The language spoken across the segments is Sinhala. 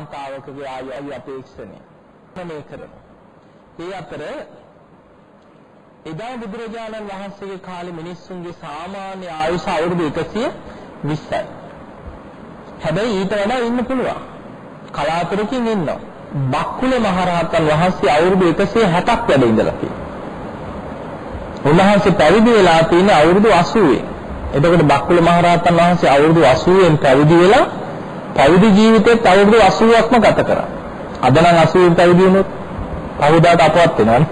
කාන්තාවකගේ ආයු අපේක්ෂණය මේ කරනවා. ඒ අතර එදා බුදුරජාණන් වහන්සේගේ කාලේ මිනිස්සුන්ගේ සාමාන්‍ය ආයුෂ අවුරුදු 120යි. හැබැයි ඊට වඩා ඉන්න පුළුවන්. කලාතුරකින් ඉන්නවා. බක්කුල මහරහතන් වහන්සේ අවුරුදු 160ක් වැඩ ඉඳලා තියෙනවා. උන්වහන්සේ පැවිදි වෙලා තියෙන අවුරුදු 80. එතකොට බක්කුල මහරහතන් වහන්සේ අවුරුදු 80න් පැවිදි වෙලා පැවිදි ජීවිතේත් අවුරුදු 80ක්ම ගත කරා. අද නම් 80න් පැවිදි වුණොත් පහුදාට අපවත් වෙනවනේ.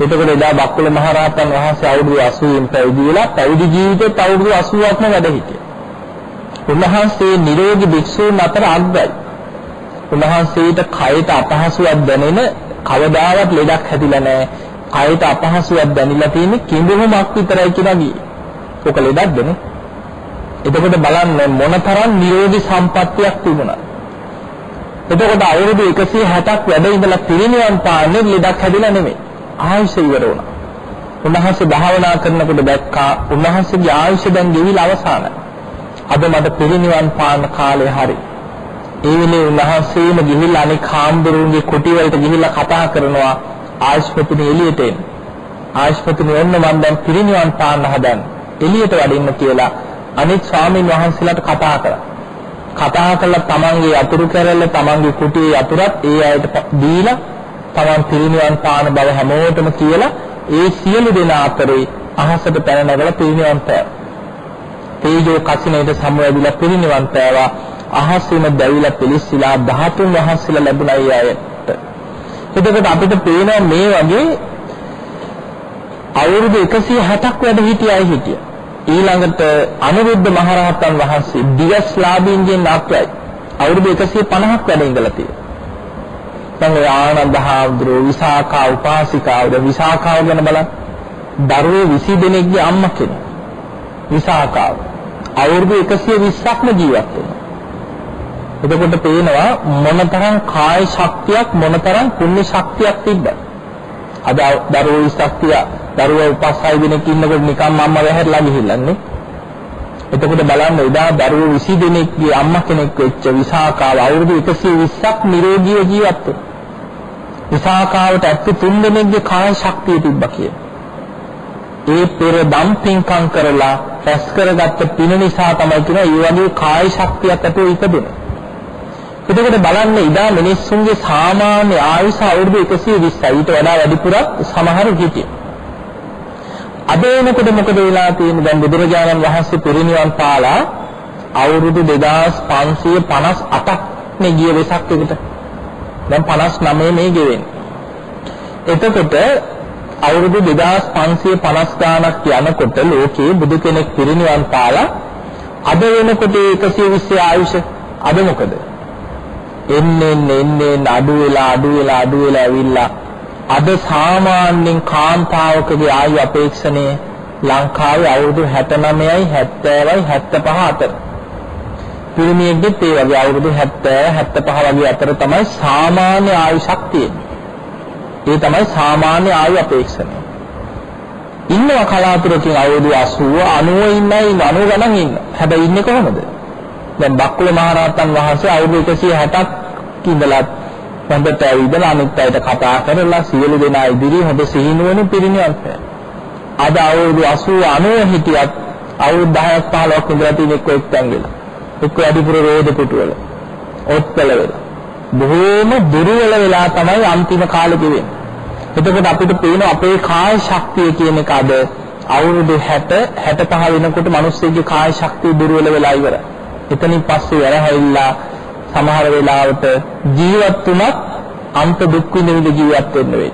එතකොට එදා බක්කුල මහරහතන් වහන්සේ අවුරුදු 80න් පැවිදි වෙලා පැවිදි ජීවිතේත් අවුරුදු 80ක්ම වැඩ හිටියා. උන්වහන්සේ නිරෝගී භික්ෂූන් අතර අග්‍රයි. උන්වහන්සේට කයට අපහසුයක් දැනෙන කවදාවත් ලෙඩක් හැදිලා නැහැ. කයට අපහසුයක් දැනෙලා තියෙන්නේ කිඹුමක් විතරයි කියලා ගියේ. ඔක ලෙඩක්ද නේ? එතකොට බලන්න මොනතරම් නිරෝගී සම්පත්තියක් තිබුණා. එතකොට අවුරුදු 160ක් වැඩ ඉඳලා පිරිනිවන් පාන්නේ ලෙඩක් හැදිලා නෙමෙයි. ආයුෂ ඉවර වුණා. උන්වහන්සේ භාවනා කරනකොට දැක්කා උන්වහන්සේගේ ආයුෂ දැන් ගෙවිලා අවසానයි. අද මට පිරිනිවන් පාන කාලය හරි. ඒ වෙලේ උන්වහන්සේම ගිහිල්ලා අනික හාමුදුරුවන්ගේ කුටි වලට ගිහිල්ලා කතා කරනවා ආයුෂ්පතිනේ එළියට එන්න. ආයුෂ්පතිනේ ඔන්න මම දැන් පිරිනිවන් පාන්න හදන්නේ. එළියට වඩින්න කියලා අනිත් ස්වාමීන් වහන්සේලාට කතා කරා. කතා කළා තමන්ගේ අතුරු කැරැල්ල තමන්ගේ කුටියේ අතුරත් ඒ අයට දීලා තමන් පිරිනිවන් පාන බව හැමෝටම කියලා ඒ සියලු දෙනා අතරේ අහසට පැන නැගලා පිරිනිවන් පෑවා. තේජෝ කසිනේට සමවැදිලා පිරිනිවන් පෑවා. අහසෙම දැවිලා පිලිස්සලා 13 වහන්සේලා ලැබුණා ඒ අයට. එතකොට අපිට පේනවා මේ වගේ අවුරුදු 160ක් වැඩ හිටියයි හිටිය. ඊළඟට අනුරුද්ධ මහරහතන් වහන්සේ දිවස්ලාභීන්ගෙන් අක්‍රයි. අවුරුදු 150ක් වැඩ ඉඳලා තියෙනවා. දැන් ඔය ආනන්ද හාමුදුරුවෝ විසාකා උපාසිකාවද විසාකාව ගැන බලන්න. දරුවෝ 20 දෙනෙක්ගේ අම්මා කෙනෙක්. විසාකාව. අවුරුදු 120ක්ම ජීවත් වෙනවා. එතකොට පේනවා මොනතරම් කාය ශක්තියක් මොනතරම් පුණ්‍ය ශක්තියක් තිබ්බද. අද දරුවෝ ශක්තිය දරුවෝ උපස්සයි දෙනෙක් ඉන්නකොට නිකම් අම්මා වැහැරලා ගිහිල්ලාන්නේ. එතකොට බලන්න එදා දරුවෝ 20 දෙනෙක්ගේ අම්මා කෙනෙක් වෙච්ච විසාකාව අවුරුදු 120ක් නිරෝගීව ජීවත් වුණා. විසාකාවට 73 දෙනෙක්ගේ කාය ශක්තිය තිබ්බා කියන. ඒ පෙර දම් පින්කම් කරලා රැස් කරගත්ත පින නිසා තමයි කියන ඒ වගේ කාය ශක්තියක් ඇතුව ඉපදුනේ. එතකොට බලන්න ඉදා මිනිස්සුන්ගේ සාමාන්‍ය ආයුෂ අවුරුදු 120යි ඊට වඩා වැඩිපුරක් සමහර හිටියේ. අද වෙනකොට මොකද වෙලා තියෙන්නේ දැන් බුදුරජාණන් වහන්සේ පිරිනිවන් පාලා අවුරුදු 2558ක් නේ ගිය වෙසක් එකට. දැන් 59 මේ ගෙවෙන්නේ. එතකොට අවුරුදු 2550 ගාණක් යනකොට ලෝකේ බුදු කෙනෙක් පිරිනිවන් පාලා අද වෙනකොට 120 ආයුෂ අද මොකද? එන්නේ එන්නේ අඩු වෙලා අඩු වෙලා අඩු වෙලා ඇවිල්ලා අද සාමාන්‍යයෙන් කාන්තාවකගේ ආයු අපේක්ෂණය ලංකාවේ අවුරුදු 69යි 70යි 75 අතර. පිරිමියෙක්ගෙත් ඒ වගේ අවුරුදු 70 75 වගේ අතර තමයි සාමාන්‍ය ආයුෂක් තියෙන්නේ. ඒ තමයි සාමාන්‍ය ආයු අපේක්ෂණය. ඉන්නවා කලාතුරකින් අවුරුදු 80 90 ඉන්නයි 90 ගණන් ඉන්න. හැබැයි ඉන්නේ කොහොමද? දැන් බක්කුල මහරහතන් වහන්සේ අවුරුදු 160ක් ඉඳලා හොඳට ඇවිදලා අනිත් අයට කතා කරලා සියලු දෙනා ඉදිරි හොඳ සිහිනුවණින් පිරිනිවන් පෑ. අද අවුරුදු 80 90 හිටියත් අවුරුදු 10ක් 15ක් ඉඳලා තියෙන එක්ක එක්තැන් වෙලා. එක්ක අඩිපුර රෝද පුටුවල. ඔත්කල වෙලා. බොහෝම දුර්වල වෙලා තමයි අන්තිම කාලෙ ගෙවෙන්නේ. එතකොට අපිට පේන අපේ කාය ශක්තිය කියන එක අද අවුරුදු 60 65 වෙනකොට මිනිස්සෙගේ කාය ශක්තිය දුර්වල වෙලා ඉවරයි. එතනින් පස්සේ වැරහැවිලා සමහර වෙලාවට ජීවත් වුණත් අන්ත දුක් විඳින ජීවත් වෙන්න වෙයි.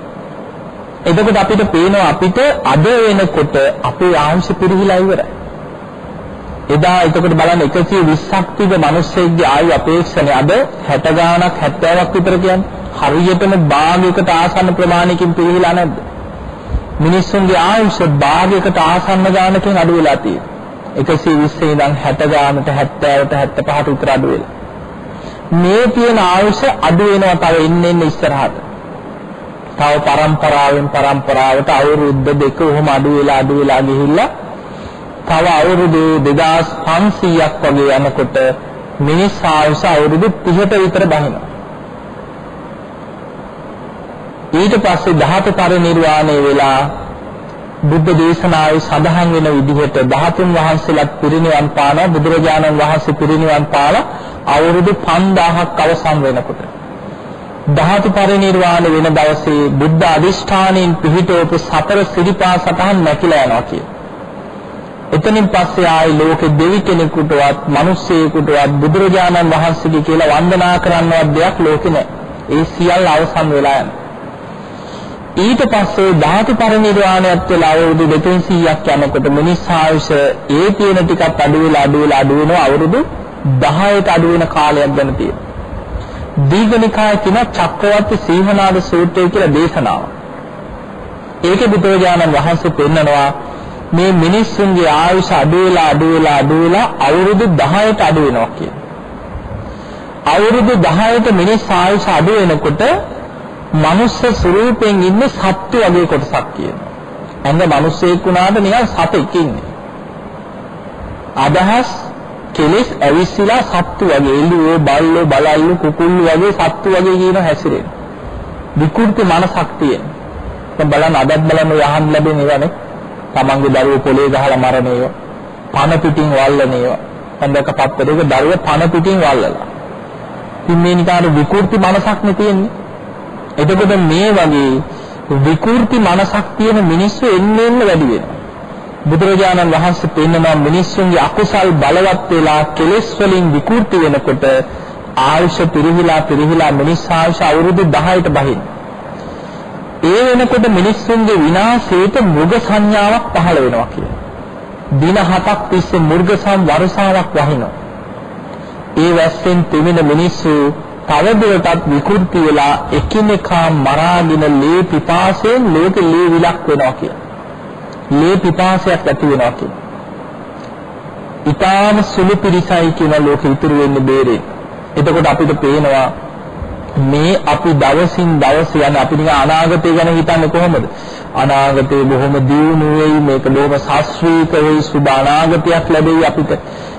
එතකොට අපිට පේනවා අපිට අද වෙනකොට අපේ ආංශ පිරිහිලා ඉවරයි. එදා එතකොට බලන්න 120ක් තිබ මිනිස්සෙක්ගේ ආයු අපේක්ෂණය අද 60 ගාණක් 70ක් විතර කියන්නේ හරියටම භාගයකට ආසන්න ප්‍රමාණයකින් පිළිහිලා නැද්ද? මිනිස්සුන්ගේ ආයුෂ භාගයකට ආසන්න ගාණකින් අඩු වෙලා තියෙනවා. 120 ඉඳන් 60 ගානට 70ට 75ට විතර අඩු වෙලා. මේ තියෙන ආයුෂ අඩු වෙනවා තව එන්න එන්න ඉස්සරහට. තව પરම්පරාවෙන් પરම්පරාවට අවුරුද්ද දෙක උහම අඩු වෙලා අඩු වෙලා ගිහිල්ලා තව අවුරුදු 2500ක් වගේ යනකොට මිනිස් ආයුෂ අවුරුදු 30ට විතර බහිනවා. ඊට පස්සේ ධාතු පරිනිර්වාණය වෙලා බුද්ධ දේශනාවේ සඳහන් වෙන විදිහට ධාතුන් වහන්සේලාත් පිරිනිවන් පානවා බුදුරජාණන් වහන්සේ පිරිනිවන් පාලා අවුරුදු 5000ක් අවසන් වෙනකොට ධාතු පරිනිර්වාණ වෙන දවසේ බුද්ධ අදිෂ්ඨානයෙන් පිහිටවපු සතර සිරිපා සතහන් නැකිලා යනවා කිය. එතනින් පස්සේ ආයි ලෝකෙ දෙවි කෙනෙකුටවත් මිනිස්සෙකුටවත් බුදුරජාණන් වහන්සේගේ කියලා වන්දනා කරන්නවත් දෙයක් ලෝකෙ නැහැ. ඒ සියල්ල අවසන් වෙලා යනවා. ඊට පස්සේ ධාතු පරිනිර්වාණයත් වෙලා අවුරුදු 200ක් යනකොට මිනිස් ආයුෂ ඒ තියෙන ටිකත් අඩු වෙලා අඩු වෙලා අඩු වෙනවා අවුරුදු 10ට අඩු වෙන කාලයක් ගැන තියෙනවා. දීඝනිකාය කියන චක්‍රවර්ති සීහනාද සූත්‍රය කියලා දේශනාව. ඒකේ බුදුරජාණන් වහන්සේ පෙන්නනවා මේ මිනිස්සුන්ගේ ආයුෂ අඩු වෙලා අඩු වෙලා අඩු වෙලා අවුරුදු 10ට අඩු වෙනවා කියන. අවුරුදු 10ට මිනිස් ආයුෂ අඩු වෙනකොට මනුස්ස ස්වරූපයෙන් ඉන්නේ සත්තු වගේ කොටසක් කියනවා. ඇඟ මිනිස්සෙක් වුණාට නිකන් සතෙක් ඉන්නේ. අදහස් කෙලෙස් ඇවිස්සලා සත්තු වගේ එළුවෝ බල්ලෝ බලල්ලෝ කුකුල්ලෝ වගේ සත්තු වගේ කියන හැසිරෙන. විකෘති මනසක් තියෙන. දැන් බලන්න අදත් බලන්න යහන් ලැබෙන ඒවානේ. තමන්ගේ දරුවෝ පොලේ ගහලා මරණ ඒවා. පන පිටින් වල්ලන ඒවා. මම දැක්ක පත්තරේක දරුවෝ පන පිටින් වල්ලලා. ඉතින් මේ නිකාර විකෘති මනසක් නේ තියෙන්නේ. එතකොට මේ වගේ විකෘති මනසක් තියෙන මිනිස්සු එන්න එන්න වැඩි වෙනවා. බුදුරජාණන් වහන්සේ පෙන්වනවා මිනිස්සුන්ගේ අකුසල් බලවත් වෙලා කෙලෙස් වලින් විකෘති වෙනකොට ආයුෂ පිරිහිලා පිරිහිලා මිනිස් ආයුෂ අවුරුදු 10ට බහින. ඒ වෙනකොට මිනිස්සුන්ගේ විනාශයට මෘග සංඥාවක් පහළ වෙනවා කියලා. දින හතක් තිස්සේ මෘග සම් වර්ෂාවක් වහිනවා. ඒ වැස්සෙන් පිමින මිනිස්සු තවදුරටත් විකෘති වෙලා එකිනෙකා මරාගෙන ලේ පිපාසයෙන් ලෝකෙ ලේ විලක් වෙනවා කියලා. ලේ පිපාසයක් ඇති වෙනවා කියලා. ඊටාම සුළු පිරිසයි කියන ලෝකෙ ඉතුරු වෙන්නේ බේරේ. එතකොට අපිට පේනවා මේ අපි දවසින් දවස යන අපි නිකන් අනාගතය ගැන හිතන්නේ කොහොමද? අනාගතේ බොහොම දියුණු වෙයි මේක බොහොම ශාස්ත්‍රීය වෙයි සුබ අනාගතයක් ලැබෙයි අපිට.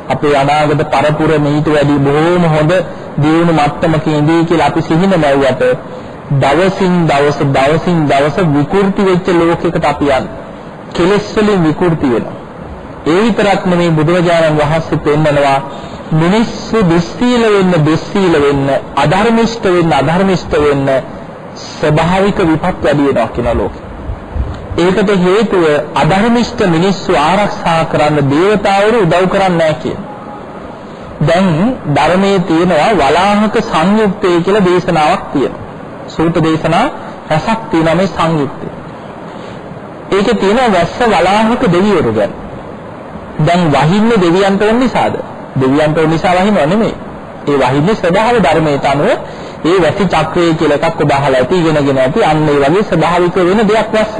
අපේ අනාගත පරපුර මීට වැඩි බොහොම හොඳ දියුණු මට්ටමක ඉඳී කියලා අපි සිහින නැවුවට දවසින් දවස දවසින් දවස විකෘති වෙච්ච ලෝකයකට අපි යන්නේ. කෙලෙස් වලින් විකෘති වෙනවා. ඒ විතරක් නෙමෙයි බුදුරජාණන් වහන්සේ පෙන්නනවා මිනිස්සු දුස්සීල වෙන්න දුස්සීල වෙන්න අධර්මිෂ්ඨ වෙන්න අධර්මිෂ්ඨ වෙන්න ස්වභාවික විපත් වැඩි වෙනවා කියන ලෝකෙ. ඒකට හේතුව අධර්මිෂ්ඨ මිනිස්සු ආරක්ෂා කරන්න දේවතාවරු උදව් කරන්නේ නැහැ කියන. දැන් ධර්මයේ තියෙනවා වලාහක සංයුක්තය කියලා දේශනාවක් තියෙනවා. සූත දේශනා රසක් තියෙනවා මේ සංයුක්තය. ඒකේ තියෙන වැස්ස වලාහක දෙවිවරු ගැන. දැන් වහින්නේ දෙවියන්ට ඕන නිසාද? දෙවියන්ට ඕන නිසා වහිනව නෙමෙයි. ඒ වහින්නේ ස්වභාව ධර්මයට අනුව ඒ වැසි චක්‍රය කියලා එකක් ඔබ අහලා ඇති ඉගෙනගෙන ඇති අන්න ඒ වගේ ස්වභාවික වෙන දෙයක් වැස්ස.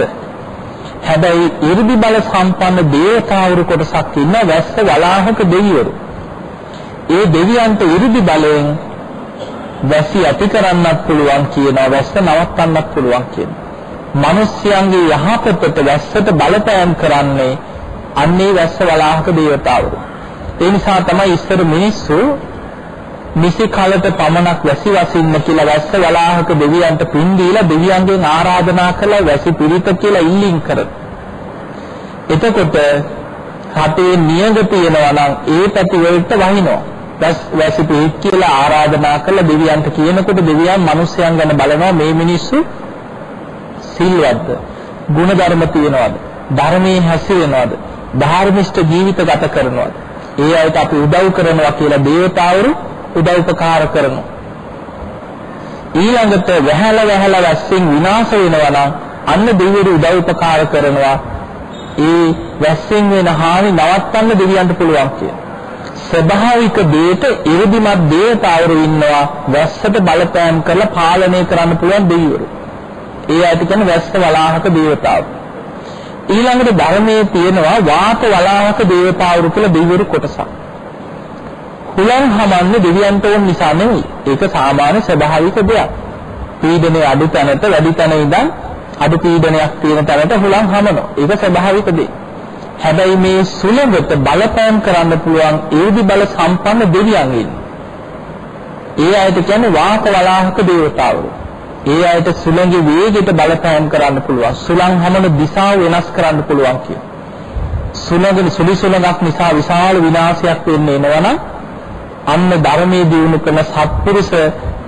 හැබැයි 이르දි බල සම්පන්න දේවතාවුරු කොටසක් ඉන්න වැස්ස වලාහක දෙවිවරු. ඒ දෙවියන්ට 이르දි බලයෙන් වැසි ඇති කරන්නත් පුළුවන් කියනවා වැස්ස නවත්තන්නත් පුළුවන් කියනවා. මිනිස්යන්ගේ යහපතට වැස්සට බලපෑම් කරන්නේ අන්නේ වැස්ස වලාහක දේවතාවරු. ඒ නිසා තමයි ඉස්සර මිනිස්සු නිසි කලට පමණක් වැසි වසින්න කියලා වැස්ස වලාහක දෙවියන්ට පින් දීලා දෙවියන්ගෙන් ආරාධනා කළා වැසි පිරිත කියලා ඉල්ලින් කර. එතකොට රටේ නියඟ තියෙනවා නම් ඒ පැති වලට වහිනවා. වැසි පිරිත් කියලා ආරාධනා කළ දෙවියන්ට කියනකොට දෙවියන් මිනිස්යන් ගැන බලනවා මේ මිනිස්සු සිල්වත්ද? ගුණධර්ම තියනවාද? ධර්මයේ හැසිරෙනවද? ධාර්මිෂ්ඨ ජීවිත ගත කරනවද? ඒ අයට අපි උදව් කරනවා කියලා දේවතාවරු උදව්පකාර කරනවා. ඊළඟට වැහැල වැහැල වැස්සෙන් විනාශ වෙනවා නම් අන්න දෙවිවරු උදව්පකාර කරනවා. ඒ වැස්සෙන් වෙන හානි නවත්තන්න දෙවියන්ට පුළුවන් කියලා. ස්වභාවික දෙයට 이르දිමත් දේවතාවරු ඉන්නවා වැස්සට බලපෑම් කරලා පාලනය කරන්න පුළුවන් දෙවිවරු. ඒ ඇති කියන වැස්ස වලාහක දේවතාවරු. ඊළඟට ධර්මයේ තියෙනවා වාත වලාහක දේවතාවරු කියලා දෙවිවරු කොටසක්. හුලං හමන්නේ දෙවියන්ට ඕන නිසා නෙවෙයි. ඒක සාමාන්‍ය ස්වභාවික දෙයක්. පීඩනයේ අඩු තැනට වැඩි තැන ඉඳන් අඩු පීඩනයක් තියෙන තැනට හුලං හමනවා. ඒක ස්වභාවික දෙයක්. හැබැයි මේ සුලඟට බලපෑම් කරන්න පුළුවන් ඒදි බල සම්පන්න දෙවියන් ඉන්නේ. ඒ අයට කියන්නේ වාක වලාහක දේවතාවරු. ඒ අයට සුළඟේ වේගයට බලපෑම් කරන්න පුළුවන්. සුළං හමන දිශාව වෙනස් කරන්න පුළුවන් කියන. සුළඟ සුලි සුළඟක් නිසා විශාල විනාශයක් වෙන්න එනවනම් අන්න ධර්මයේ දිනු කරන සත්පුරුෂ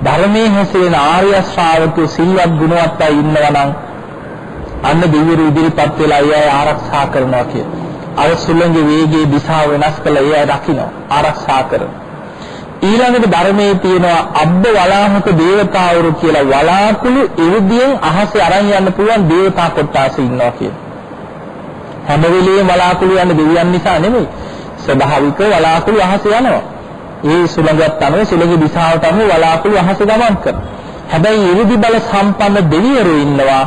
ධර්මයේ හැසිරෙන ආර්ය ශ්‍රාවකයෝ සිල්වත් ගුණවත් අය ඉන්නවනම් අන්න දෙවිවරු ඉදිරිපත් වෙලා අය ආරක්ෂා කරනවා කියන. අර සුළඟේ වේගයේ දිශාව වෙනස් කළ අය රකින්න ආරක්ෂා කරනවා. ඊළඟට ධර්මයේ තියෙනවා අබ්බ වලාහක දේවතාවරු කියලා වලාකුළු ඉර්ධියෙන් අහසේ අරන් යන්න පුළුවන් දේවතා කොටස ඉන්නවා කියන. හැම වෙලෙම වලාකුළු යන දෙවියන් නිසා නෙමෙයි. ස්වභාවික වලාකුළු අහසේ යනවා. ඒ සුළඟත් අනුව සුළඟ දිශාවට අනුව වලාකුළු අහසේ ගමන් කරනවා. හැබැයි ඉර්ධි බල සම්පන්න දෙවියරු ඉන්නවා.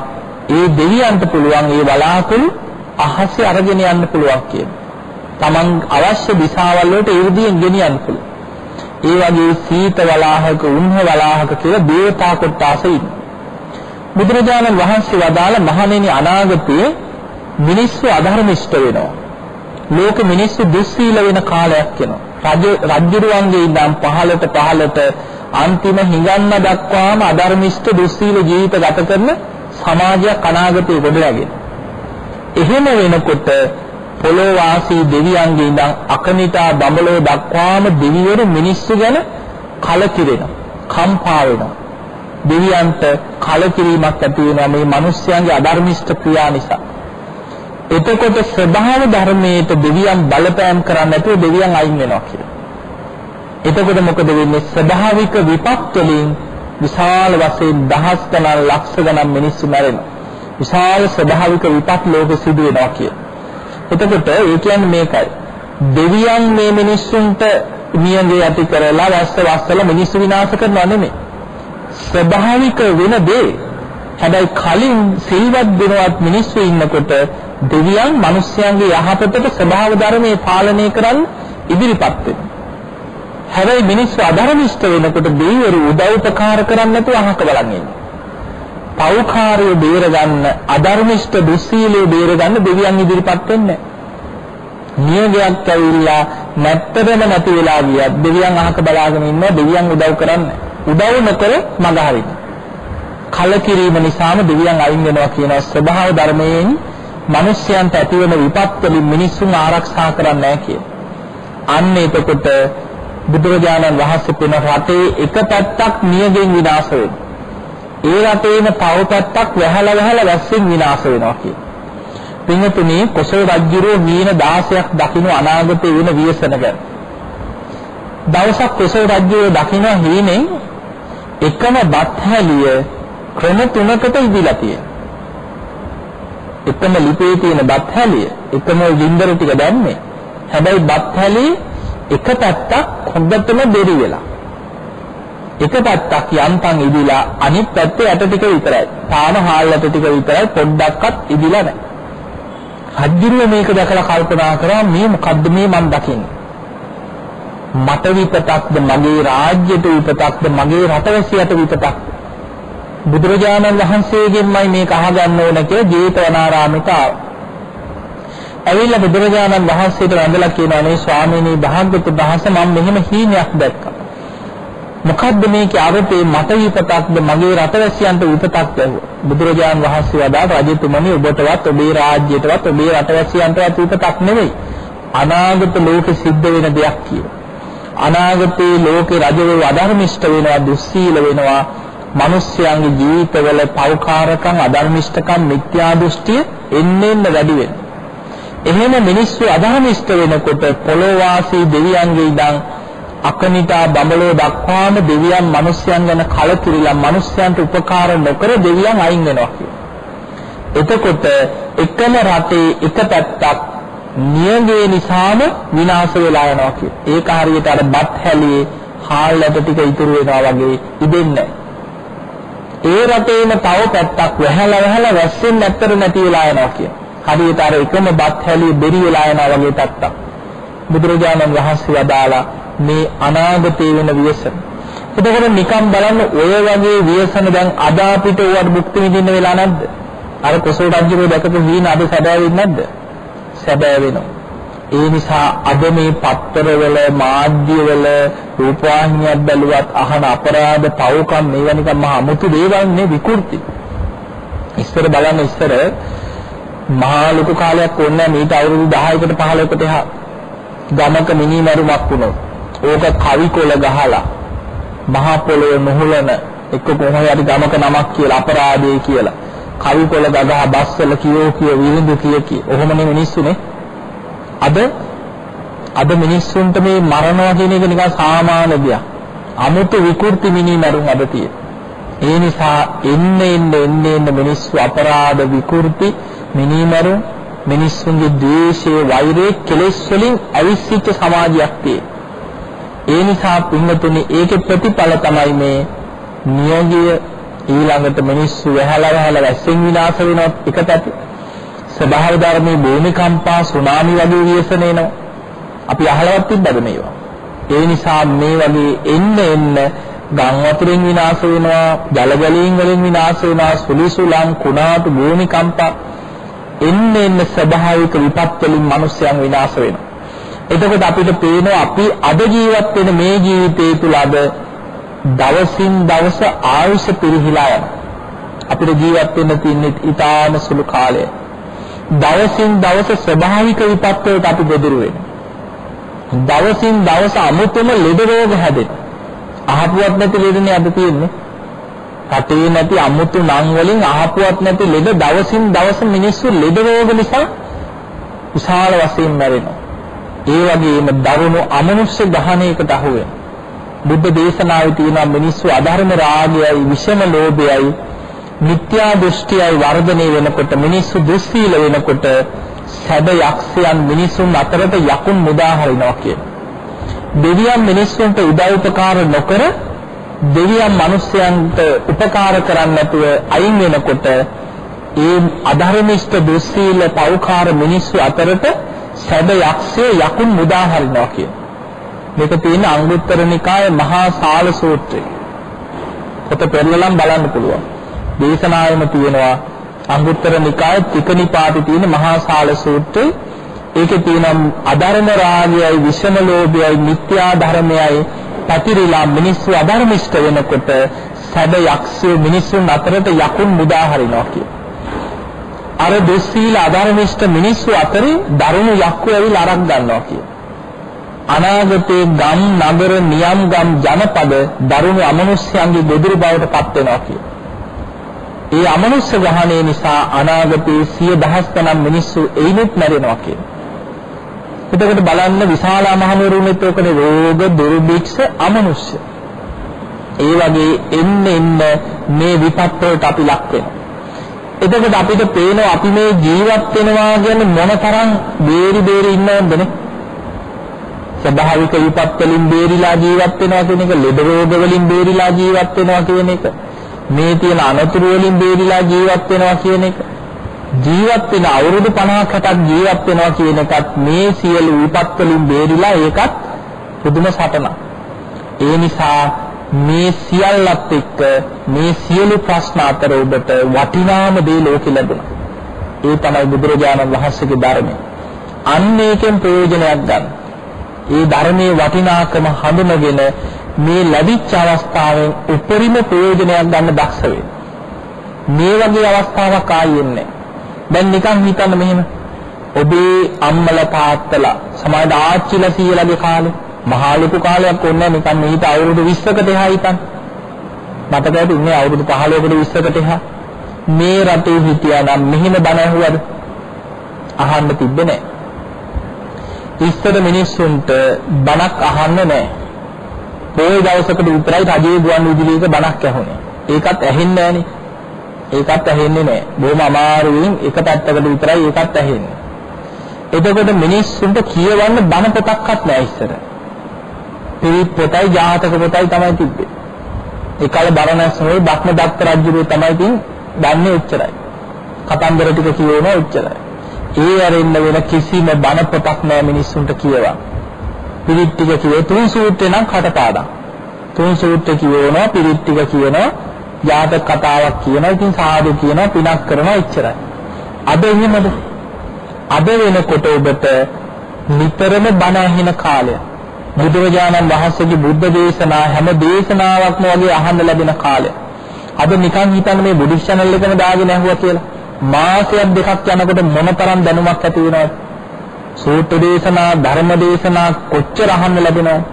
ඒ දෙවියන්ට පුළුවන් ඒ වලාකුළු අහසේ අරගෙන යන්න පුළුවන් කියන. Taman අවශ්‍ය දිශාවල් වලට ඉර්ධියෙන් ගෙනියන්න පුළුවන්. ඒ වගේ සීත වලාහක උන්හ වලාහක කියලා දේවතා කොටස ඉන්නවා. බුදුරජාණන් වහන්සේ වදාළ මහණෙනි අනාගතයේ මිනිස්සු අධර්මිෂ්ඨ වෙනවා. ලෝක මිනිස්සු දුස්සීල වෙන කාලයක් එනවා. රජ රජුරුවන්ගේ ඉඳන් පහළට පහළට අන්තිම හිඟන්න දක්වාම අධර්මිෂ්ඨ දුස්සීල ජීවිත ගත කරන සමාජයක් අනාගතයේ ගොඩනැගෙනවා. එහෙම වෙනකොට පොළොව වාසී දෙවියන්ගේ ඉඳන් අකනිටා බඹලෝ දක්වාම දෙවිවරු මිනිස්සු ගැන කලකිරෙනවා. කම්පා වෙනවා. දෙවියන්ට කලකිරීමක් ඇති වෙනවා මේ මිනිස්යන්ගේ අධර්මිෂ්ඨ ක්‍රියා නිසා. එතකොට ස්වභාව ධර්මයට දෙවියන් බලපෑම් කරන්නේ නැතුව දෙවියන් අයින් වෙනවා කියලා. එතකොට මොකද වෙන්නේ? ස්වභාවික විපත් වලින් විශාල වශයෙන් දහස් ගණන් ලක්ෂ ගණන් මිනිස්සු මැරෙනවා. විශාල ස්වභාවික විපත් ලෝක සිදු වෙනවා කියලා. එතකොට ඒ කියන්නේ මේකයි. දෙවියන් මේ මිනිස්සුන්ට නියඟේ යටි කරලා වැස්ස වස්සල මිනිස්සු විනාශ කරනවා නෙමෙයි. ස්වභාවික වෙන දේ. හැබැයි කලින් සිල්වත් දිනවත් මිනිස්සු ඉන්නකොට දෙවියන් මිනිස්යන්ගේ යහපතට ස්වභාව ධර්මයේ පාලනය කරන්න ඉදිරිපත් වෙනවා. හැබැයි මිනිස්සු අධර්මිෂ්ඨ වෙනකොට දෙවිවරු උදව් උපකාර කරන්නේ නැතුව අහක බලන් ඉන්නවා. පෞකාරය බේරගන්න අධර්මිෂ්ඨ දුස්සීලයේ බේරගන්න දෙවියන් ඉදිරිපත් වෙන්නේ නියගයක් ඇවිල්ලා නැත්තරම නැති වෙලා ගියත් දෙවියන් අහක බලාගෙන ඉන්නවා දෙවියන් උදව් කරන්නේ උදව් නොකර මඟ හරින කලකිරීම නිසාම දෙවියන් අයින් වෙනවා කියන ස්වභාව ධර්මයෙන් මිනිස්යන්ට ඇතිවන විපත් වලින් මිනිසුන් ආරක්ෂා කරන්නේ නැහැ කියන. අන්න එතකොට බුදුරජාණන් වහන්සේ පෙන රටේ එක පැත්තක් නියගෙන් විනාශ වෙනවා. ඒ රටේම තව පැත්තක් වැහලා වැහලා වැස්සෙන් විනාශ වෙනවා කියන. පින්තුනේ කොසල් රජුරෝ මීන 16ක් දකින්න අනාගතේ වෙන වියසන ගැන. දවසක් කොසල් රජුරෝ දකින්න හීනෙන් එකම බත් හැලිය ක්‍රම තුනකට ඉදිලා තියෙනවා. එකම ලිපේ තියෙන බත් හැලිය එකම වින්දර ටික දැම්මේ. හැබැයි බත් හැලිය එක පැත්තක් හොඳටම බෙරි වෙලා. එක පැත්තක් යන්තම් ඉදිලා අනිත් පැත්තේ යට ටික විතරයි. තාම හාල් යට ටික විතරයි පොඩ්ඩක්වත් ඉදිලා නැහැ. රජුරුව මේක දැකලා කල්පනා කරා මේ මොකද්ද මේ මන් දකින්නේ? මට විපතක්ද මගේ රාජ්‍යයට විපතක්ද මගේ රටවැසියට විපතක්ද? බුදුරජාණන් වහන්සේගෙන්මයි මේක අහගන්න ඕන කියලා ජේතවනාරාමයට ආවා. ඇවිල්ලා බුදුරජාණන් වහන්සේට වැඳලා කියනවා මේ ස්වාමීනි භාග්‍යවතුන් වහන්සේ මම මෙහෙම හීනයක් දැක්කා. මොකද්ද මේකේ අරතේ මට විපතක්ද මගේ රටවැසියන්ට විපතක්ද බුදුරජාන් වහන්සේ වදා රජතුමනි ඔබටවත් ඔබේ රාජ්‍යයටවත් ඔබේ රටවැසියන්ටවත් විපතක් නෙවෙයි අනාගත ලෝකෙ සිද්ධ වෙන දෙයක් කියන අනාගතේ ලෝකේ රජවරු අධර්මිෂ්ඨ වෙනවා දුස්සීල වෙනවා. මිනිස්යාගේ ජීවිතවල පෞකාරකම් අධර්මිෂ්ඨකම් මිත්‍යා දෘෂ්ටිය එන්නෙන්න වැඩි වෙනවා. එහෙම මිනිස්සු අධර්මිෂ්ඨ වෙනකොට පොළොව වාසී දෙවියන්ගේ ඉඳන් අකනිටා බඹලෝ දක්වාම දෙවියන් මිනිස්යන් ගැන කලකිරිලා මිනිස්යන්ට උපකාර නොකර දෙවියන් අයින් වෙනවා එතකොට එකම රටේ එක පැත්තක් නියඟේ නිසාම විනාශ වෙලා යනවා කිය. ඒක හරියට අර බත් හැලියේ හාල් ඇට ටික ඉතුරු වෙනවා වගේ ඉදෙන්නේ ඒ රටේම තව පැත්තක් වැහැලා වැහැලා වැස්සෙන් නැත්තර නැති වෙලා යනවා කිය. හරියට අර එකම බත් හැලියේ බෙරි වෙලා යනවා වගේ පැත්තක්. බුදුරජාණන් වහන්සේ වදාලා මේ අනාගතේ වෙන ව්‍යසන. එතකොට නිකම් බලන්න ඔය වගේ ව්‍යසන දැන් අද අපිට උවට භුක්ති විඳින්න වෙලා නැද්ද? අර කොසල් රජුගේ දැකපු හීන අද සැබෑ වෙන්නේ නැද්ද? සැබෑ වෙනවා. ඒ නිසා අද මේ පත්තරවල මාධ්‍යවල රූපවාහිනියක් බැලුවත් අහන අපරාධ පව්කම් මේවා නිකන් මහා අමුතු දේවල් නේ විකෘති. ඉස්සර බලන්න ඉස්සර මහා ලොකු කාලයක් ඕනේ මීට අවුරුදු 10කට 15කට එහා ගමක මිනිමරුමක් වුණොත් ඕක කවි කොළ ගහලා මහා පොළොවේ නොහුලන එක්ක කොහොම හරි ගමක නමක් කියලා අපරාධය කියලා කවි කොළ ගගහ බස්සල කියෝ කිය විලිඳු කිය කි ඔහොමනේ මිනිස්සුනේ අද අද මිනිස්සුන්ට මේ මරණවා කියන එක නිකන් සාමාන්‍ය දෙයක්. 아무තු විකෘති මිනි මරුන් අද තියෙන. ඒ නිසා එන්න එන්න එන්න එන්න මිනිස්සු අපරාධ විකෘති මිනි මරුන් මිනිස්සුන්ගේ ද්වේෂයේ වෛරයේ කෙලෙස් වලින් අවිසිච්ච සමාජයක් තියෙන. ඒ නිසා පින්වතුනි ඒකේ ප්‍රතිඵල තමයි මේ නියගිය ඊළඟට මිනිස්සු වැහැලා වැහැලා වැස්සෙන් විනාශ වෙනවත් එක පැති. ස්වභාව ධර්මයේ භූමිකම්පා සුනාමි වගේ ව්‍යසන එනවා. අපි අහලවත් තිබ්බද මේවා? ඒ නිසා මේ වගේ එන්න එන්න ගම් වතුරෙන් විනාශ වෙනවා, ජල ගලීන් වලින් විනාශ වෙනවා, සුලිසුලං කුණාටු භූමිකම්පා එන්න එන්න ස්වභාවික විපත් වලින් මිනිස්යන් විනාශ වෙනවා. එතකොට අපිට පේනවා අපි අද ජීවත් වෙන මේ ජීවිතය තුළ අද දවසින් දවස ආයුෂ පිරිහිලා යනවා. අපිට ජීවත් වෙන්න තියෙන ඊටාම සුළු කාලය. දවසින් දවස ස්වභාවික විපත් වලට අපි ගොදුරු වෙනවා. දවසින් දවස අමුතුම ලෙඩ රෝග හැදෙන. අහපුවත් නැති ලෙඩනේ අද තියෙන්නේ. රටේ නැති අමුතු නම් වලින් අහපුවත් නැති ලෙඩ දවසින් දවස මිනිස්සු ලෙඩ රෝග නිසා විශාල වශයෙන් මැරෙනවා. ඒ වගේම දරුණු අමනුෂ්‍ය ගහණයකට අහු වෙනවා. බුද්ධ දේශනාවේ තියෙන මිනිස්සු අධර්ම රාගයයි විෂම ලෝභයයි මිත්‍යා දෘෂ්ටියයි වර්ධනය වෙනකොට මිනිස්සු දුස්සීල වෙනකොට සැබ යක්ෂයන් මිනිසුන් අතරට යකුන් මුදා හරිනවා කියන. දෙවියන් මිනිස්සුන්ට උදව් උපකාර නොකර දෙවියන් මිනිස්යන්ට උපකාර කරන්නේ නැතුව අයින් වෙනකොට ඒ අධර්මිෂ්ඨ දුස්සීල පෞකාර මිනිස්සු අතරට සැබ යක්ෂය යකුන් මුදා හරිනවා කියන. මේක තියෙන අංගුත්තර නිකායේ මහා සාල සූත්‍රයේ. පොත පෙරලලම් බලන්න පුළුවන්. දේශනාවෙම තියෙනවා අංගුත්තර නිකායේ තිකනිපාතේ තියෙන මහා ශාල සූත්‍රය. ඒකේ තියෙන අධර්ම රාගයයි විෂම ලෝභයයි මිත්‍යා ධර්මයයි පැතිරිලා මිනිස්සු අධර්මිෂ්ඨ වෙනකොට සැබ යක්ෂය මිනිසුන් අතරට යකුන් මුදා හරිනවා කියන. අර දුස්සීල අධර්මිෂ්ඨ මිනිස්සු අතරේ දරුණු යක්කු ඇවිල්ලා අරක් ගන්නවා කියන. අනාගතේ ගම් නගර නියම් ගම් ජනපද දරුණු අමනුෂ්‍යයන්ගේ ගොදුරු බවට පත් වෙනවා කියන. ඒ අමනුෂ්‍ය ග්‍රහණය නිසා අනාගතයේ සිය දහස් ගණන් මිනිස්සු එයිනුත් මැරෙනවා කියන. එතකොට බලන්න විශාලා මහනුවරුන්ෙත් ඔකනේ රෝග දුර්භික්ෂ අමනුෂ්‍ය. ඒ වගේ එන්න එන්න මේ විපත් වලට අපි ලක් වෙනවා. එතකොට අපිට පේනවා අපි මේ ජීවත් වෙනවා කියන්නේ මොනතරම් බේරි බේරි ඉන්නවද ස්වභාවික විපත් වලින් බේරිලා ජීවත් වෙනවා කියන එක, ලෙඩ රෝග වලින් බේරිලා ජීවත් වෙනවා කියන එක. මේ තියෙන අනතුරු වලින් බේරිලා ජීවත් වෙනවා කියන එක ජීවත් වෙන අවුරුදු 50කට ජීවත් වෙනවා කියන එකත් මේ සියලු විපත් වලින් බේරිලා ඒකත් පුදුම සටනක්. ඒ නිසා මේ සියල්ලත් එක්ක මේ සියලු ප්‍රශ්න අතර ඔබට වටිනාම දේ ලෝකෙ ලැබුණා. ඒ තමයි බුදුරජාණන් වහන්සේගේ ධර්මය. අන්න ඒකෙන් ප්‍රයෝජනයක් ගන්න. ඒ ධර්මයේ වටිනාකම හඳුනගෙන මේ ලැබිච්ච අවස්ථාවෙන් උපරිම ප්‍රයෝජනයක් ගන්න දක්ෂ වෙන්න. මේ වගේ අවස්ථාවක් ආයෙන්නේ දැන් නිකන් හිතන්න මෙහෙම. ඔබේ අම්මලා තාත්තලා සමාජ ආච්චිලා සීයලාගේ කාලේ මහා ලොකු කාලයක් ඕනේ නිකන් මෙහිට අවුරුදු 20කට එහා හිතන්න. මතක ඇති ඉන්නේ අවුරුදු 15කට 20කට එහා. මේ රටේ හිටියා නම් මෙහෙම බණ ඇහුවද? අහන්න තිබ්බේ නැහැ. ඉස්සර මිනිස්සුන්ට බණක් අහන්න නැහැ. පොයේ දවසකට විතරයි රජයේ ගුවන් විදුලියක බණක් ඇහුනේ. ඒකත් ඇහෙන්නේ නැහනේ. ඒකත් ඇහෙන්නේ නැහැ. බොහොම අමාරුවෙන් එක පැත්තකට විතරයි ඒකත් ඇහෙන්නේ. එතකොට මිනිස්සුන්ට කියවන්න බණ පොතක්වත් නැහැ ඉස්සර. පිරිත් පොතයි ජාතක පොතයි තමයි තිබ්බේ. ඒකල බරණැස් නෙවෙයි බක්ම දත්ත රජුගේ තමයි තින් දන්නේ එච්චරයි. කතන්දර ටික කියවනවා එච්චරයි. ඒ අරින්න වෙන කිසිම බණ පොතක් නැහැ මිනිස්සුන්ට කියවන්න. පිරිත් ටික කියේ තුන් සූත්‍රේ නම් කටපාඩම්. තුන් සූත්‍රේ කියවනවා පිරිත් ටික කියනවා ජාතක කතාවක් කියනවා ඉතින් සාදු කියනවා පිනක් කරනවා එච්චරයි. අද එහෙමද? අද වෙනකොට ඔබට නිතරම බණ ඇහෙන කාලය. බුදුරජාණන් වහන්සේගේ බුද්ධ දේශනා හැම දේශනාවක්ම වගේ අහන්න ලැබෙන කාලය. අද නිකන් හිතන්න මේ බුද්ධ channel එකම දාගෙන ඇහුවා කියලා. මාසයක් දෙකක් යනකොට මොනතරම් දැනුමක් ඇති වෙනවද? සූත්‍ර දේශනා, ධර්ම දේශනා කොච්චර අහන්න ලැබෙනවද?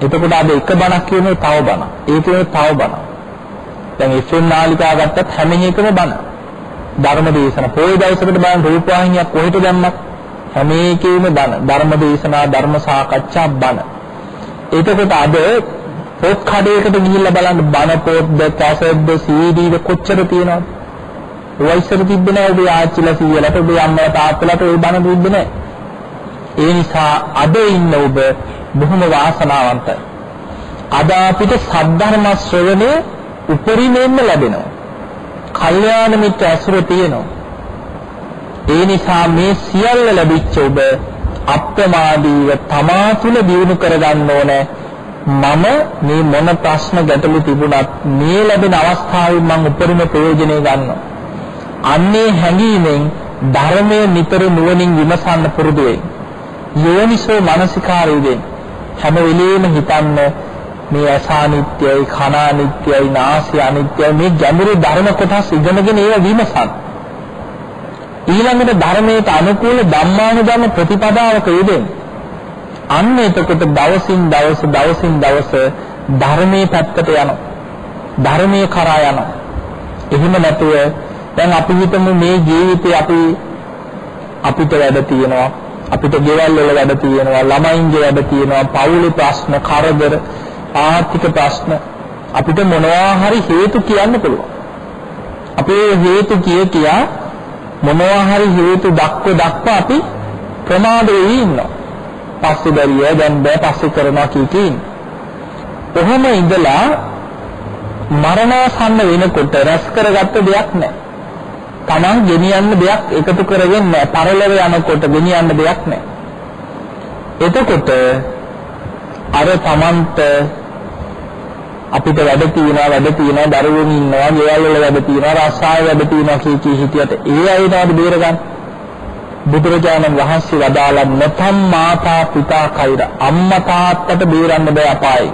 එතකොට අද එක බණක් කියනවා තව බණක්. ඒ කියන්නේ තව බණක්. දැන් FM නාලිකා ගත්තත් හැම එකම බණ. ධර්ම දේශන. පොයි දවසකට බලන්න රූපවාහිනියක් කොහෙට දැම්මත් හැම එකේම බණ. ධර්ම දේශනා, ධර්ම සාකච්ඡා බණ. එතකොට අද පොත් කඩේකට ගිහිල්ලා බලන්න බණ පොත්ද, කැසට්ද, CD ද කොච්චර තියෙනවද? වයසට තිබ්බේ නැහැ ඔබේ ආච්චිලා සීයලට, ඔබේ අම්මලා තාත්තලාට ওই බණ තිබ්බේ නැහැ. ඒ නිසා අද ඉන්න ඔබ බොහොම වාසනාවන්තයි. අද අපිට සද්ධර්ම ශ්‍රවණය උපරිමයෙන්ම ලැබෙනවා. කල්යාණ මිත්‍ර ඇසුර තියෙනවා. ඒ නිසා මේ සියල්ල ලැබිච්ච ඔබ අප්‍රමාදීව තමා තුළ දියුණු කරගන්න ඕනේ. මම මේ මොන ප්‍රශ්න ගැටලු තිබුණත් මේ ලැබෙන අවස්ථාවෙන් මම උපරිම ප්‍රයෝජනෙ ගන්නවා. අන්නේ හැඟීමෙන් ධර්මයේ නිතර නුවණින් විමසන්න පුරුදු වෙන්න. යෝනිසෝ මානසිකාරයෙන් හැම වෙලෙම හිතන්න මේ ඇස අනිත්‍යයි කන අනිත්‍යයි නාසය අනිත්‍යයි මේ ගැඹුරු ධර්ම කොටස් ඉගෙනගෙන ඒවා විමසන්න. ඊළඟට ධර්මයට අනුකූල ධම්මානුධර්ම ප්‍රතිපදාවක යෙදෙන්න. අන්න එතකොට දවසින් දවස දවසින් දවස ධර්මයේ පැත්තට යනවා. ධර්මයේ කරා යනවා. එහෙම නැතුව දැන් අපි හිතමු මේ ජීවිතේ අපි අපිට වැඩ තියෙනවා අපිට ගෙවල් වල වැඩ තියෙනවා ළමයින්ගේ වැඩ තියෙනවා පවුලේ ප්‍රශ්න කරදර ආර්ථික ප්‍රශ්න අපිට මොනවා හරි හේතු කියන්න පුළුවන්. අපේ හේතු කිය කියා මොනවා හරි හේතු දක්ව දක්ව අපි ප්‍රමාද වෙවි ඉන්නවා. පස්සේ බැරිය දැන් බෑ පස්සේ කරනවා කී කී. කොහොම ඉඳලා මරණාසන්න වෙනකොට රැස් කරගත්ත දෙයක් නැහැ. Taman ගෙනියන්න දෙයක් එකතු කරගෙන නැහැ. පරලොව යනකොට ගෙනියන්න දෙයක් නැහැ. එතකොට අර Tamanට අපිට වැඩ තියෙනවා වැඩ තියෙනවා දරුවෝ ඉන්නවා ගෙවල් වල වැඩ තියෙනවා රස්සාය වැඩ තියෙනවා කී කී හිටියට ඒ අය නේද බේරගන්න? බුදුරජාණන් වහන්සේ වදාළා නතම් මාතා පිතා කෛර අම්මා තාත්තට බේරන්න බෑ අපායි.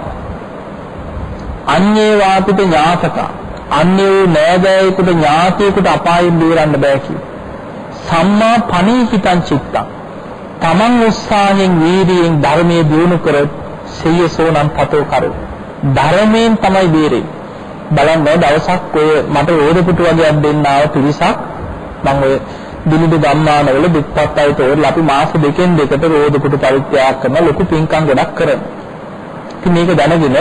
අන්නේ වාපිත ඥාතක අන්නේ නෑදෑයෙකුට ඥාතියෙකුට අපායෙන් බේරන්න බෑ කිය සම්මා පණීහිතං චිත්තං තමන් උත්සාහයෙන් වීර්යයෙන් ධර්මයේ දියුණු කර සියසෝනම් පතෝ කරු ධර්මයෙන් තමයි බේරෙන්නේ. බලන්න දවසක් ඔය මට රෝදපුටු වගේක් දෙන්න ආව පිරිසක් මම ඔය දිලිඳු ගම්මානවල දුප්පත් අය තෝරලා අපි මාස දෙකෙන් දෙකට රෝදපුටු පරිත්‍යාග කරන ලොකු පින්කම් ගොඩක් කරනවා. ඉතින් මේක දැනගෙන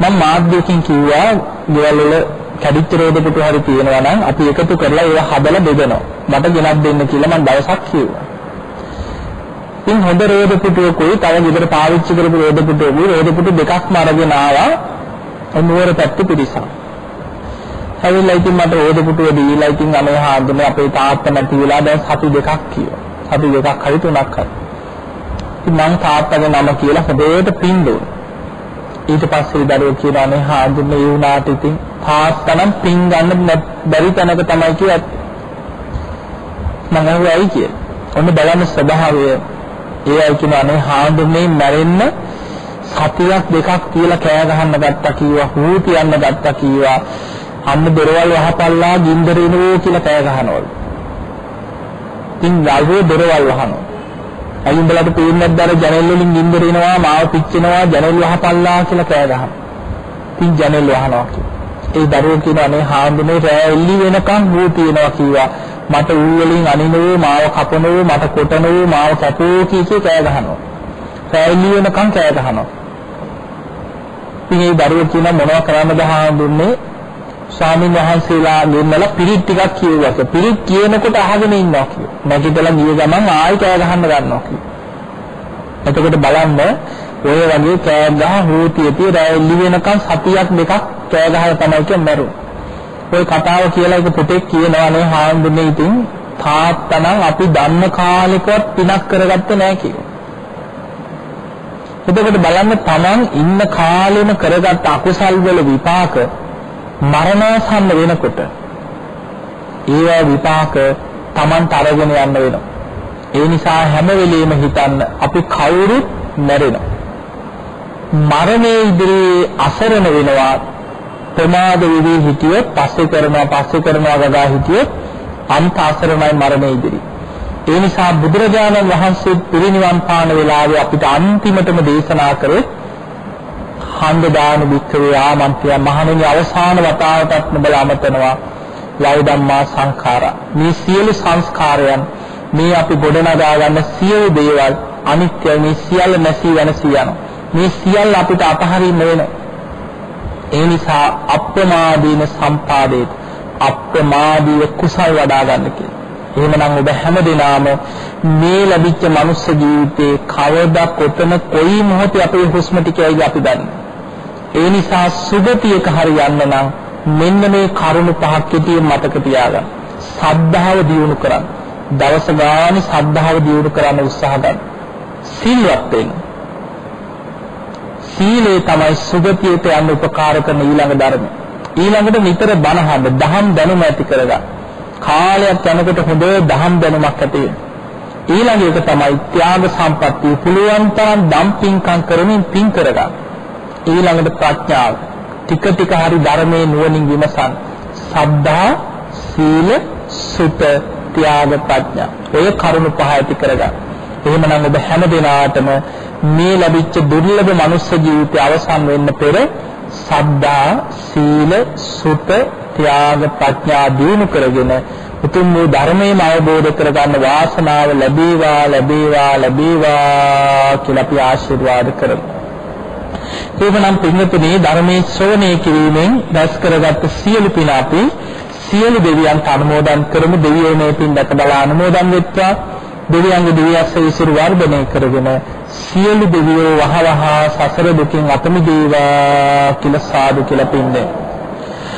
මම මාධ්‍යකින් කිව්වා ගෙවල් වල කැඩිච්ච රෝදපුටු හරි තියෙනවා නම් අපි එකතු කරලා ඒවා හදලා බෙදනවා. මට ගෙනත් දෙන්න කියලා මම දවසක් කිව්වා. ඉතින් හොඳ රෝද පුටුවකුයි තව ගෙදර පාවිච්චි කරපු රෝද පුටුවකුයි රෝද පුටු දෙකක්ම අරගෙන ආවා නුවර පැත්තේ පිරිසක්. හැවිලා ඉතින් මට රෝද පුටුව දීලා ඉතින් අනේ හාමුදුරනේ අපේ තාත්තා නැති වෙලා දැන් සතු දෙකක් කියනවා. සතු දෙකක් හරි තුනක් හරි. ඉතින් මං තාත්තගේ නම කියලා හොඳට පින් දුන්නා. ඊට පස්සේ දරුවෝ කියනවා නේ හාමුදුරනේ ඒ වුණාට ඉතින් තාත්තනම් පින් ගන්න බැරි තැනක තමයි කිව්වා. මම අහුවයි කියලා. ඔන්න බලන්න ස්වභාවය ඒ අය කියන අනේ හාඳුනේ මැරෙන්න සතියක් දෙකක් කියලා කෑ ගහන්න ගත්තා කිව්වා හූ තියන්න ගත්තා කිව්වා. අන්න දොරවල් වහපල්ලා ගින්දර එනවෝ කියලා කෑ ගහනවලු. ඉතින් ගල්වේ දොරවල් වහනවා. අයින් බලට පේන්නේ නැද්ද? ජනෙල් වලින් ගින්දර එනවා මාව පිච්චෙනවා ජනෙල් වහපල්ලා කියලා කෑ ගහනවා. ඉතින් ජනෙල් වහනවා ඒ දරුවෝ කියන අනේ හාඳුනේ රෑ එල්ලි වෙනකන් හූ තියනවා කිව්වා. මට ඌ වලින් අනිනෝ මාව කපනෝ මට කොටනෝ මාව කැපෝ කී කී කෑ ගහනවා. සෑලි වෙනකන් කෑ ගහනවා. ඉතින් ඒ දරුවෝ කියන මොනව කරන්නද හාමුදුරනේ ස්වාමීන් වහන්සේලා ගෙන්නලා පිරිත් ටිකක් කියුවා. පිරිත් කියනකොට අහගෙන ඉන්නවා කිය. නැගිටලා ගිය ගමන් ආයෙ කෑ ගහන්න ගන්නවා කිය. එතකොට බලන්න ඔය වගේ කෑ ගහ හෝතියතිය රැලි වෙනකන් සතියක් දෙකක් කෑ ගහලා තමයි කියන්නේ ওই කතාව කියලා එක පුතෙක් කියනවානේ හාමුදුරනේ ඉතින් තාත්තනම් අපි දන්න කාලෙකවත් පිනක් කරගත්තේ නැහැ කියලා. එතකොට බලන්න Taman ඉන්න කාලෙම කරගත්ත අකුසල් වල විපාක මරණාසන්න වෙනකොට ඒවා විපාක Taman තරගෙන යන්න වෙනවා. ඒ නිසා හැම වෙලෙම හිතන්න අපි කවුරුත් මැරෙනවා. මරණය ඉදිරියේ අසරණ වෙනවා ප්‍රමාද වෙවි හිටියොත් පස්සේ කරනවා පස්සේ කරනවා ගගා හිටියොත් අන්ත අසරණයි මරණය ඉදිරියේ. ඒ නිසා බුදුරජාණන් වහන්සේ පිරිනිවන් පාන වෙලාවේ අපිට අන්තිමටම දේශනා කරේ හන්ද දාන වික්‍රේ ආමන්ත්‍රය. මහණෙනි අවසාන වතාවටත් නුඹලා අමතනවා. වය ධම්මා සංඛාරා. මේ සියලු සංස්කාරයන් මේ අපි ගොඩනගා ගන්න සියලු දේවල් අනිත්‍යයි. මේ සියල්ල නැසී වෙනසී යනවා මේ සියල්ල අපිට අතහරින්න වෙනවා ඒ නිසා අප්‍රමාදීන සම්පාදේත අප්‍රමාදීව කුසල් වඩා ගන්න කියලා. එහෙමනම් ඔබ හැමදෙනාම මේ ලැබිච්ච මනුස්ස ජීවිතේ කවදා කොතන කොයි මොහොතේ අපේ හුස්ම ටිකයි අපි දන්නේ. ඒ නිසා සුගතියක හරි යන්න නම් මෙන්න මේ කරුණු පහක් කෙටියෙන් මතක තියාගන්න. සද්ධාව දියුණු කරන්න. දවස ගානේ සද්ධාව දියුණු කරන්න උත්සාහ ගන්න. සීලවත් වෙන්න. සීලේ තමයි සුගතියට යන්න උපකාර කරන ඊළඟ ධර්ම. ඊළඟට නිතර බණහඬ දහම් දැනුම ඇති කරගන්න. කාලයක් යනකොට හොඳ දහම් දැනුමක් ඇති ඊළඟ එක තමයි ත්‍යාග සම්පත්තිය පුළුවන් තරම් දම් පින්කම් කරමින් පින් කරගන්න. ඊළඟට ප්‍රඥාව. ටික ටික හරි ධර්මයේ නුවණින් විමසන්. සද්ධා, සීල, සුත, ත්‍යාග, ප්‍රඥා. ඔය කරුණු පහ ඇති කරගන්න. එහෙමනම් ඔබ හැම දිනාටම මේ ලැබිච්ච දුර්ලභ මනුස්ස ජීවිතය අවසන් වෙන්න පෙර සද්ධා, සීල, සුත, ත්‍යාග, ප්‍රඥා දිනු කරගෙන උතුම් වූ ධර්මයම අවබෝධ කරගන්න වාසනාව ලැබේවා ලැබේවා ලැබේවා කියලා අපි ආශිර්වාද කරමු. එවනම් පින්වතුනි ධර්මයේ ශ්‍රවණය කිරීමෙන් දැස් කරගත් සියලු පින අපි සියලු දෙවියන්ට අනුමෝදන් කරමු දෙවියෝ මේ පින් දැක බලා අනුමෝදන් වෙත්වා දෙවියන්ගේ දිව්‍යස්ස විසිරු වර්ධනය කරගෙන සියලු දෙවියෝ වහවහ සසර දුකින් අත මිදේවා කියලා සාදු කියලා පින්නේ.